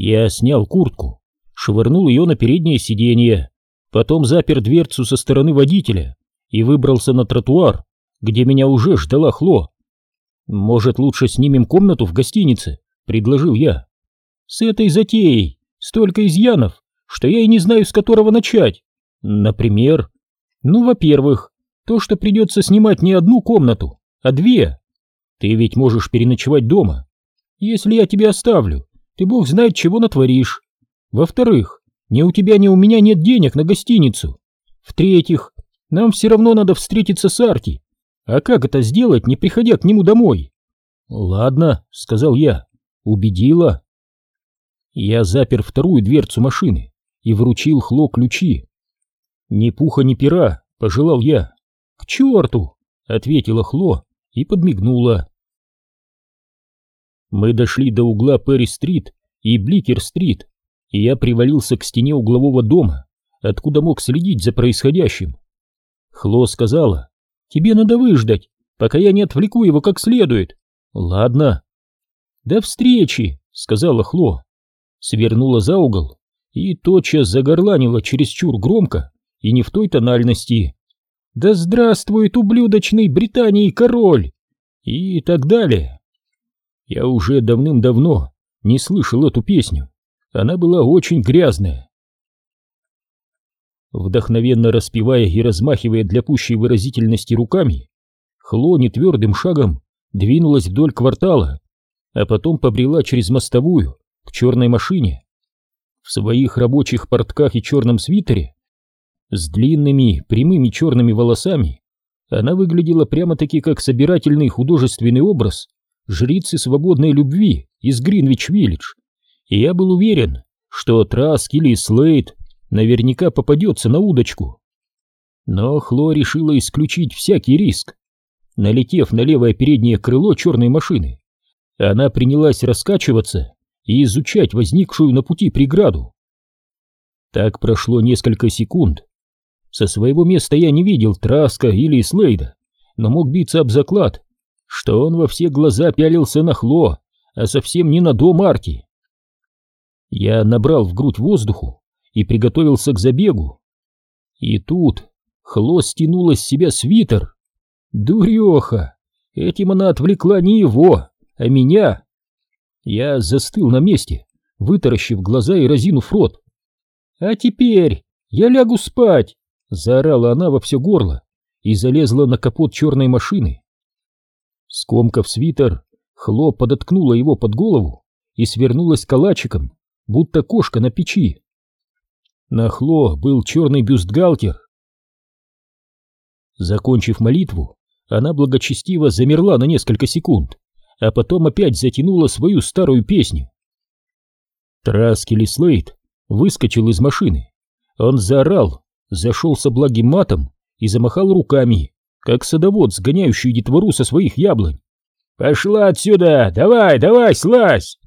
Я снял куртку, швырнул ее на переднее сиденье, потом запер дверцу со стороны водителя и выбрался на тротуар, где меня уже ждала Хло. «Может, лучше снимем комнату в гостинице?» — предложил я. «С этой затеей столько изъянов, что я и не знаю, с которого начать. Например, ну, во-первых, то, что придется снимать не одну комнату, а две. Ты ведь можешь переночевать дома. Если я тебя оставлю, ты бог знает, чего натворишь. Во-вторых, ни у тебя, ни у меня нет денег на гостиницу. В-третьих, нам все равно надо встретиться с Арти. А как это сделать, не приходя к нему домой? Ладно, сказал я, убедила. Я запер вторую дверцу машины и вручил Хло ключи. Ни пуха, ни пера, пожелал я. К черту, ответила Хло и подмигнула. Мы дошли до угла Перри-стрит и Бликер-стрит, и я привалился к стене углового дома, откуда мог следить за происходящим. Хло сказала, «Тебе надо выждать, пока я не отвлеку его как следует». «Ладно». «До встречи», — сказала Хло. Свернула за угол и тотчас загорланила чересчур громко и не в той тональности. «Да здравствует ублюдочный Британии король!» и так далее. Я уже давным-давно не слышал эту песню. Она была очень грязная. Вдохновенно распевая и размахивая для пущей выразительности руками, Хло твердым шагом двинулась вдоль квартала, а потом побрела через мостовую к черной машине. В своих рабочих портках и черном свитере, с длинными прямыми черными волосами, она выглядела прямо-таки как собирательный художественный образ жрицы свободной любви из Гринвич-Виллидж, и я был уверен, что Траск или Слейд наверняка попадется на удочку. Но Хло решила исключить всякий риск. Налетев на левое переднее крыло черной машины, она принялась раскачиваться и изучать возникшую на пути преграду. Так прошло несколько секунд. Со своего места я не видел Траска или Слейда, но мог биться об заклад, что он во все глаза пялился на Хло, а совсем не на дом Арти. Я набрал в грудь воздуху и приготовился к забегу. И тут Хло стянула с себя свитер. Дуреха! Этим она отвлекла не его, а меня. Я застыл на месте, вытаращив глаза и разинув рот. «А теперь я лягу спать!» — заорала она во все горло и залезла на капот черной машины. Скомкав свитер, Хло подоткнула его под голову и свернулась калачиком, будто кошка на печи. На Хло был черный бюстгальтер. Закончив молитву, она благочестиво замерла на несколько секунд, а потом опять затянула свою старую песню. Траскели Слейд выскочил из машины. Он заорал, зашелся благим матом и замахал руками, как садовод, сгоняющий детвору со своих яблонь. «Пошла отсюда! Давай, давай, слазь!»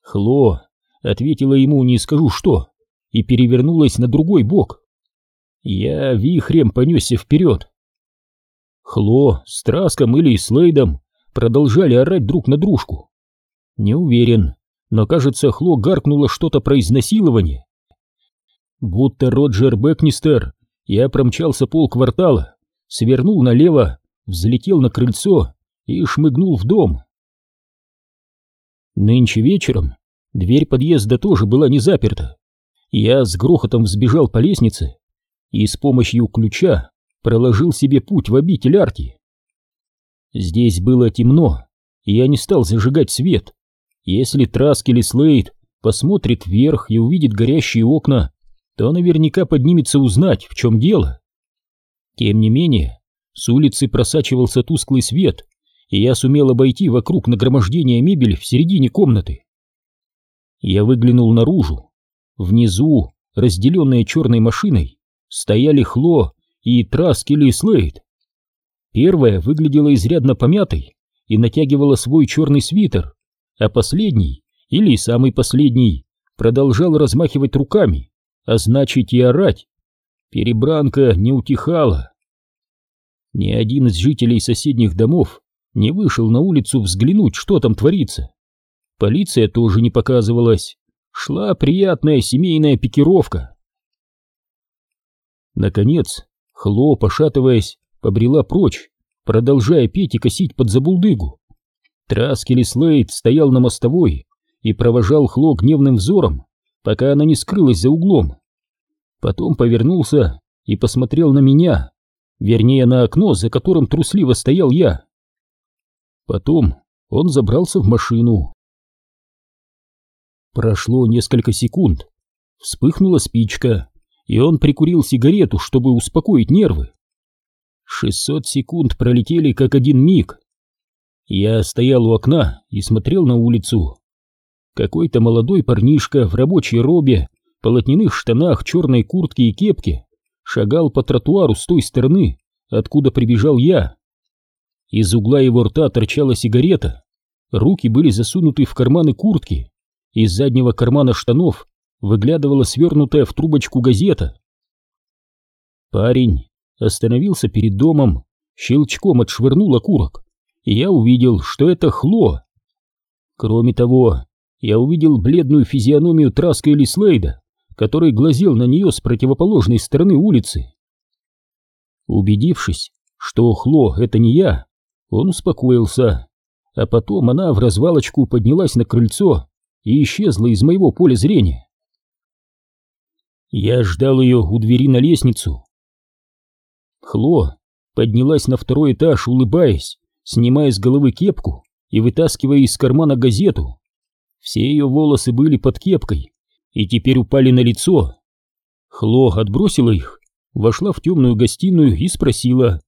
Хло ответила ему не скажу что и перевернулась на другой бок. Я вихрем понесся вперед. Хло с Траском или Слейдом продолжали орать друг на дружку. Не уверен, но кажется, Хло гаркнуло что-то про изнасилование. Будто Роджер Бекнистер, я промчался полквартала, свернул налево, взлетел на крыльцо и шмыгнул в дом. Нынче вечером дверь подъезда тоже была не заперта. Я с грохотом взбежал по лестнице и с помощью ключа проложил себе путь в обитель Арти. Здесь было темно, и я не стал зажигать свет. Если Траск или Слейд посмотрит вверх и увидит горящие окна, то наверняка поднимется узнать, в чем дело. Тем не менее, с улицы просачивался тусклый свет, и я сумел обойти вокруг нагромождения мебели в середине комнаты. Я выглянул наружу. Внизу, разделенные черной машиной, стояли Хло и Траск или Слейд. Первая выглядела изрядно помятой и натягивала свой черный свитер, а последний, или самый последний, продолжал размахивать руками, а значит и орать. Перебранка не утихала. Ни один из жителей соседних домов не вышел на улицу взглянуть, что там творится. Полиция тоже не показывалась, шла приятная семейная пикировка. Наконец, Хло, пошатываясь, побрела прочь, продолжая петь и косить под забулдыгу. Траскели Слейд стоял на мостовой и провожал Хло гневным взором, пока она не скрылась за углом. Потом повернулся и посмотрел на меня, вернее на окно, за которым трусливо стоял я. Потом он забрался в машину. Прошло несколько секунд, вспыхнула спичка, и он прикурил сигарету, чтобы успокоить нервы. Шестьсот секунд пролетели как один миг. Я стоял у окна и смотрел на улицу. Какой-то молодой парнишка в рабочей робе, полотняных штанах, черной куртке и кепке шагал по тротуару с той стороны, откуда прибежал я. Из угла его рта торчала сигарета, руки были засунуты в карманы куртки, из заднего кармана штанов выглядывала свернутая в трубочку газета. Парень остановился перед домом, щелчком отшвырнул окурок, и я увидел, что это Хло. Кроме того, я увидел бледную физиономию Траска или Слейда, который глазел на нее с противоположной стороны улицы. Убедившись, что Хло — это не я, он успокоился, а потом она в развалочку поднялась на крыльцо и исчезла из моего поля зрения. Я ждал ее у двери на лестницу. Хло поднялась на второй этаж, улыбаясь, снимая с головы кепку и вытаскивая из кармана газету. Все ее волосы были под кепкой и теперь упали на лицо. Хло отбросила их, вошла в темную гостиную и спросила.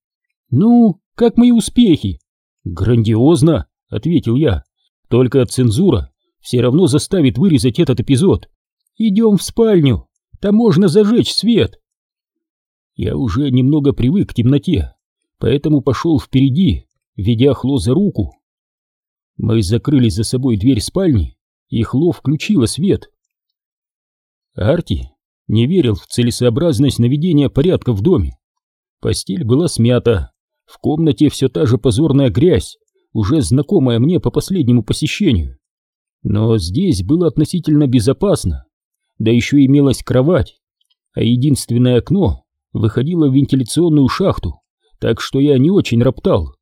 «Ну, как мои успехи?» «Грандиозно», — ответил я. «Только цензура все равно заставит вырезать этот эпизод. Идем в спальню, там можно зажечь свет». Я уже немного привык к темноте, поэтому пошел впереди, ведя Хло за руку. Мы закрыли за собой дверь спальни, и Хло включила свет. Арти не верил в целесообразность наведения порядка в доме. Постель была смята, в комнате все та же позорная грязь, уже знакомая мне по последнему посещению. Но здесь было относительно безопасно, да еще имелась кровать, а единственное окно выходило в вентиляционную шахту, так что я не очень роптал.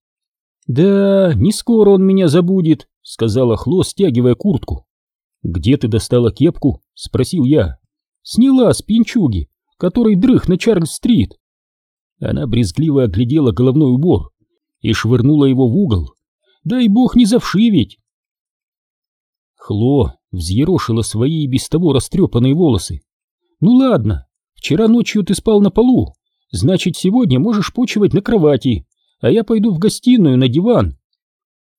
«Да, не скоро он меня забудет», — сказала Хло, стягивая куртку. «Где ты достала кепку?» — спросил я. «Сняла с пинчуги, который дрых на Чарльз-стрит». Она брезгливо оглядела головной убор и швырнула его в угол. «Дай бог не завшивить!» Хло взъерошила свои и без того растрепанные волосы. «Ну ладно, вчера ночью ты спал на полу, значит, сегодня можешь почивать на кровати, а я пойду в гостиную на диван».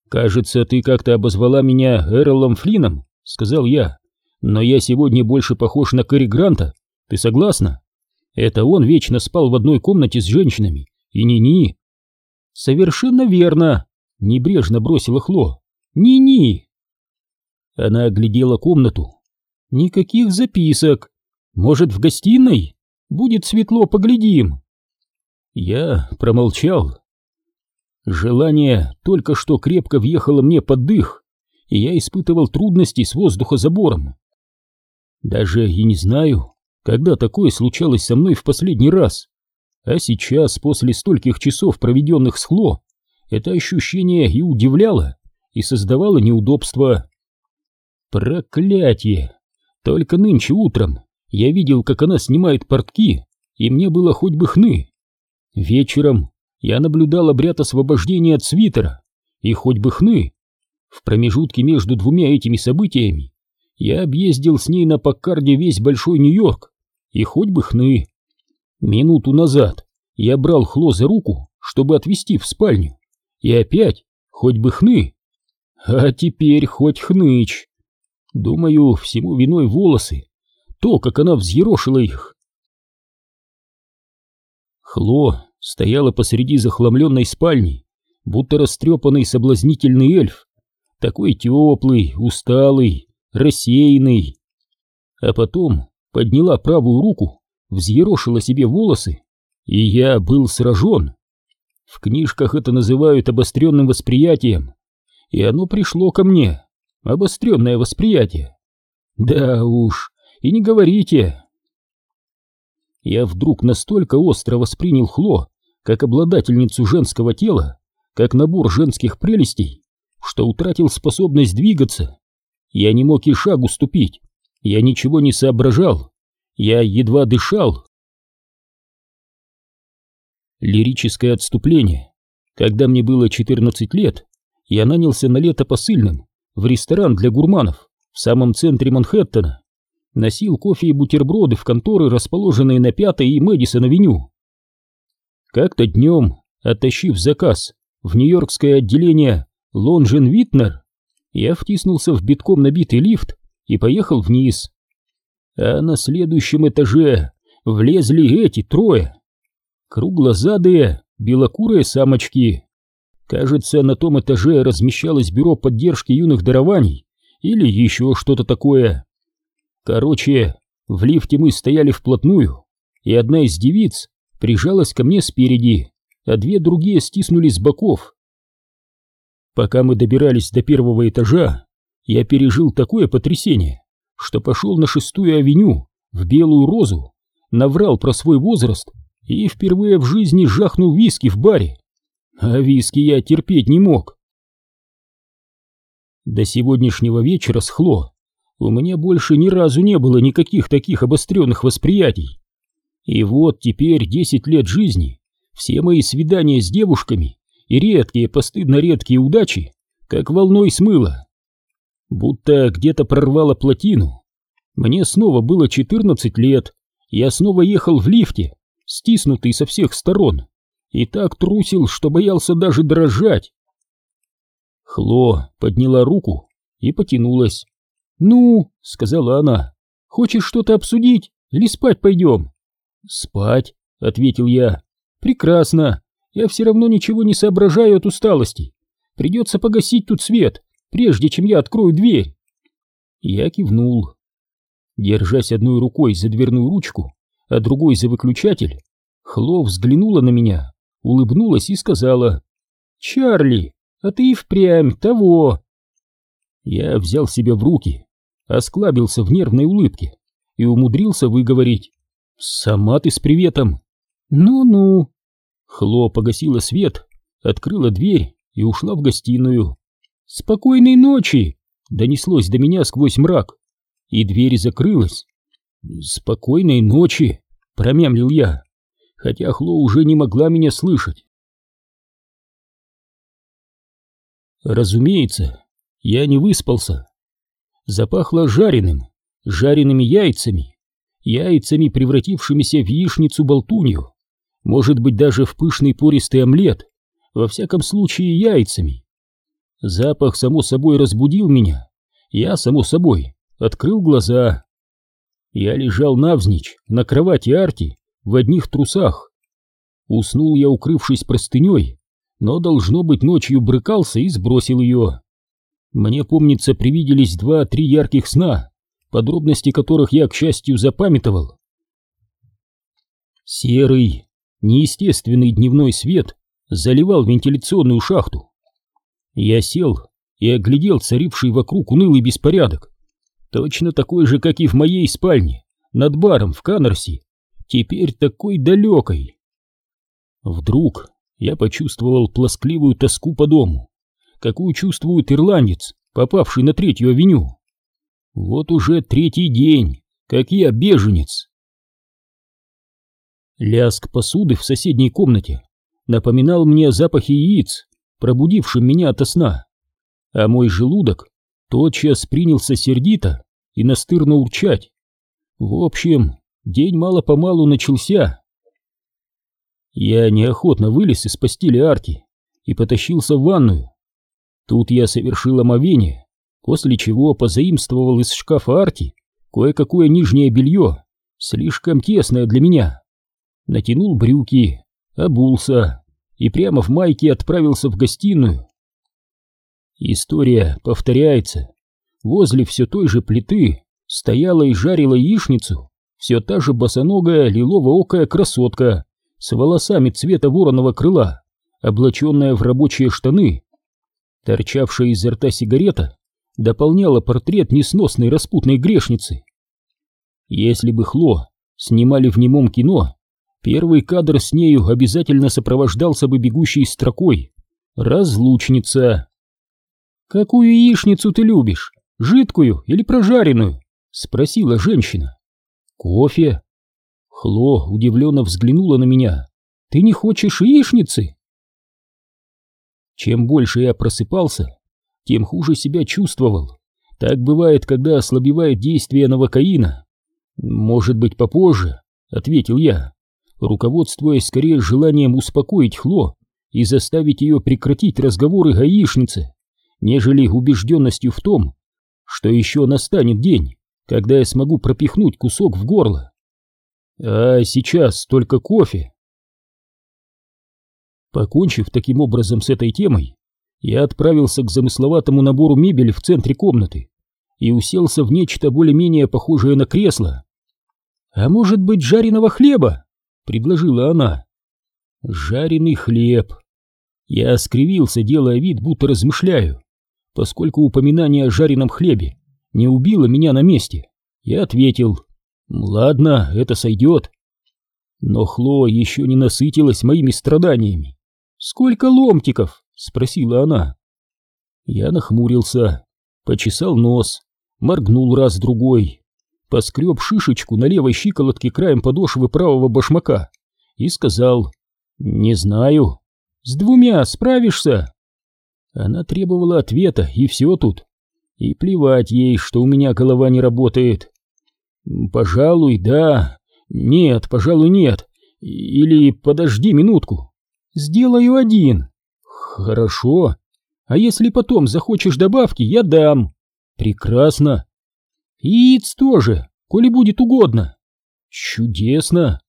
«Кажется, ты как-то обозвала меня Эролом Флином», — сказал я. «Но я сегодня больше похож на Кэрри Гранта. Ты согласна? Это он вечно спал в одной комнате с женщинами. И ни-ни». «Совершенно верно», — небрежно бросила Хло. «Ни-ни». Она оглядела комнату. «Никаких записок. Может, в гостиной? Будет светло, поглядим». Я промолчал. Желание только что крепко въехало мне под дых, и я испытывал трудности с воздухозабором. Даже и не знаю, когда такое случалось со мной в последний раз. А сейчас, после стольких часов, проведенных с Хло, это ощущение и удивляло, и создавало неудобства. Проклятие! Только нынче утром я видел, как она снимает портки, и мне было хоть бы хны. Вечером я наблюдал обряд освобождения от свитера, и хоть бы хны. В промежутке между двумя этими событиями я объездил с ней на Паккарде весь Большой Нью-Йорк, и хоть бы хны. Минуту назад я брал Хло за руку, чтобы отвезти в спальню, и опять хоть бы хны. А теперь хоть хныч. Думаю, всему виной волосы, то, как она взъерошила их. Хло стояла посреди захламленной спальни, будто растрепанный соблазнительный эльф, такой теплый, усталый, рассеянный. А потом подняла правую руку, взъерошила себе волосы, и я был сражен. В книжках это называют обостренным восприятием, и оно пришло ко мне обостренное восприятие. Да уж, и не говорите. Я вдруг настолько остро воспринял Хло, как обладательницу женского тела, как набор женских прелестей, что утратил способность двигаться. Я не мог и шагу ступить, я ничего не соображал, я едва дышал. Лирическое отступление. Когда мне было 14 лет, я нанялся на лето посыльным в ресторан для гурманов в самом центре Манхэттена. Носил кофе и бутерброды в конторы, расположенные на Пятой и Мэдисон-авеню. Как-то днем, оттащив заказ в нью-йоркское отделение Лонжен Витнер, я втиснулся в битком набитый лифт и поехал вниз. А на следующем этаже влезли эти трое. Круглозадые, белокурые самочки. Кажется, на том этаже размещалось бюро поддержки юных дарований или еще что-то такое. Короче, в лифте мы стояли вплотную, и одна из девиц прижалась ко мне спереди, а две другие стиснули с боков. Пока мы добирались до первого этажа, я пережил такое потрясение, что пошел на шестую авеню в Белую Розу, наврал про свой возраст и впервые в жизни жахнул виски в баре. А виски я терпеть не мог. До сегодняшнего вечера с Хло у меня больше ни разу не было никаких таких обостренных восприятий. И вот теперь десять лет жизни, все мои свидания с девушками и редкие, постыдно редкие удачи, как волной смыло. Будто где-то прорвало плотину. Мне снова было 14 лет, я снова ехал в лифте, стиснутый со всех сторон, и так трусил, что боялся даже дрожать. Хло подняла руку и потянулась. «Ну», — сказала она, — «хочешь что-то обсудить или спать пойдем?» «Спать», — ответил я. «Прекрасно. Я все равно ничего не соображаю от усталости. Придется погасить тут свет, прежде чем я открою дверь». Я кивнул. Держась одной рукой за дверную ручку, а другой за выключатель, Хло взглянула на меня, улыбнулась и сказала «Чарли, а ты и впрямь того!» Я взял себя в руки, осклабился в нервной улыбке и умудрился выговорить «Сама ты с приветом!» «Ну-ну!» Хло погасила свет, открыла дверь и ушла в гостиную. «Спокойной ночи!» — донеслось до меня сквозь мрак, и дверь закрылась. «Спокойной ночи!» — промямлил я, хотя Хло уже не могла меня слышать. Разумеется, я не выспался. Запахло жареным, жареными яйцами, яйцами, превратившимися в яичницу-болтунью, может быть, даже в пышный пористый омлет, во всяком случае яйцами. Запах, само собой, разбудил меня. Я, само собой, открыл глаза. Я лежал навзничь на кровати Арти в одних трусах. Уснул я, укрывшись простыней, но, должно быть, ночью брыкался и сбросил ее. Мне, помнится, привиделись два-три ярких сна, подробности которых я, к счастью, запамятовал. Серый, неестественный дневной свет заливал вентиляционную шахту. Я сел и оглядел царивший вокруг унылый беспорядок, точно такой же, как и в моей спальне, над баром в Канарсе, теперь такой далекой. Вдруг я почувствовал плоскливую тоску по дому, какую чувствует ирландец, попавший на третью авеню. Вот уже третий день, как я беженец. Лязг посуды в соседней комнате напоминал мне о запахе яиц, пробудившем меня ото сна, а мой желудок тотчас принялся сердито и настырно урчать. В общем, день мало-помалу начался. Я неохотно вылез из постели Арти и потащился в ванную. Тут я совершил омовение, после чего позаимствовал из шкафа Арти кое-какое нижнее белье, слишком тесное для меня. Натянул брюки, обулся и прямо в майке отправился в гостиную. История повторяется. Возле все той же плиты стояла и жарила яичницу все та же босоногая лилово-окая красотка с волосами цвета вороного крыла, облаченная в рабочие штаны. Торчавшая изо рта сигарета дополняла портрет несносной распутной грешницы. Если бы Хло снимали в немом кино, первый кадр с нею обязательно сопровождался бы бегущей строкой «Разлучница». «Какую яичницу ты любишь, жидкую или прожаренную?» — спросила женщина. «Кофе». Хло удивленно взглянула на меня. «Ты не хочешь яичницы?» Чем больше я просыпался, тем хуже себя чувствовал. Так бывает, когда ослабевает действие новокаина. «Может быть, попозже», — ответил я, руководствуясь скорее желанием успокоить Хло и заставить ее прекратить разговоры о яичнице, нежели убежденностью в том, что еще настанет день, когда я смогу пропихнуть кусок в горло. А сейчас только кофе. Покончив таким образом с этой темой, я отправился к замысловатому набору мебели в центре комнаты и уселся в нечто более-менее похожее на кресло. «А может быть, жареного хлеба?» — предложила она. «Жареный хлеб». Я скривился, делая вид, будто размышляю, поскольку упоминание о жареном хлебе не убило меня на месте. Я ответил, «Ладно, это сойдет». Но Хло еще не насытилась моими страданиями. «Сколько ломтиков?» — спросила она. Я нахмурился, почесал нос, моргнул раз-другой, поскреб шишечку на левой щиколотке краем подошвы правого башмака и сказал «Не знаю». «С двумя справишься?» Она требовала ответа, и все тут. И плевать ей, что у меня голова не работает. «Пожалуй, да. Нет, пожалуй, нет. Или подожди минутку». Сделаю один. Хорошо. А если потом захочешь добавки, я дам. Прекрасно. Яиц тоже, коли будет угодно. Чудесно.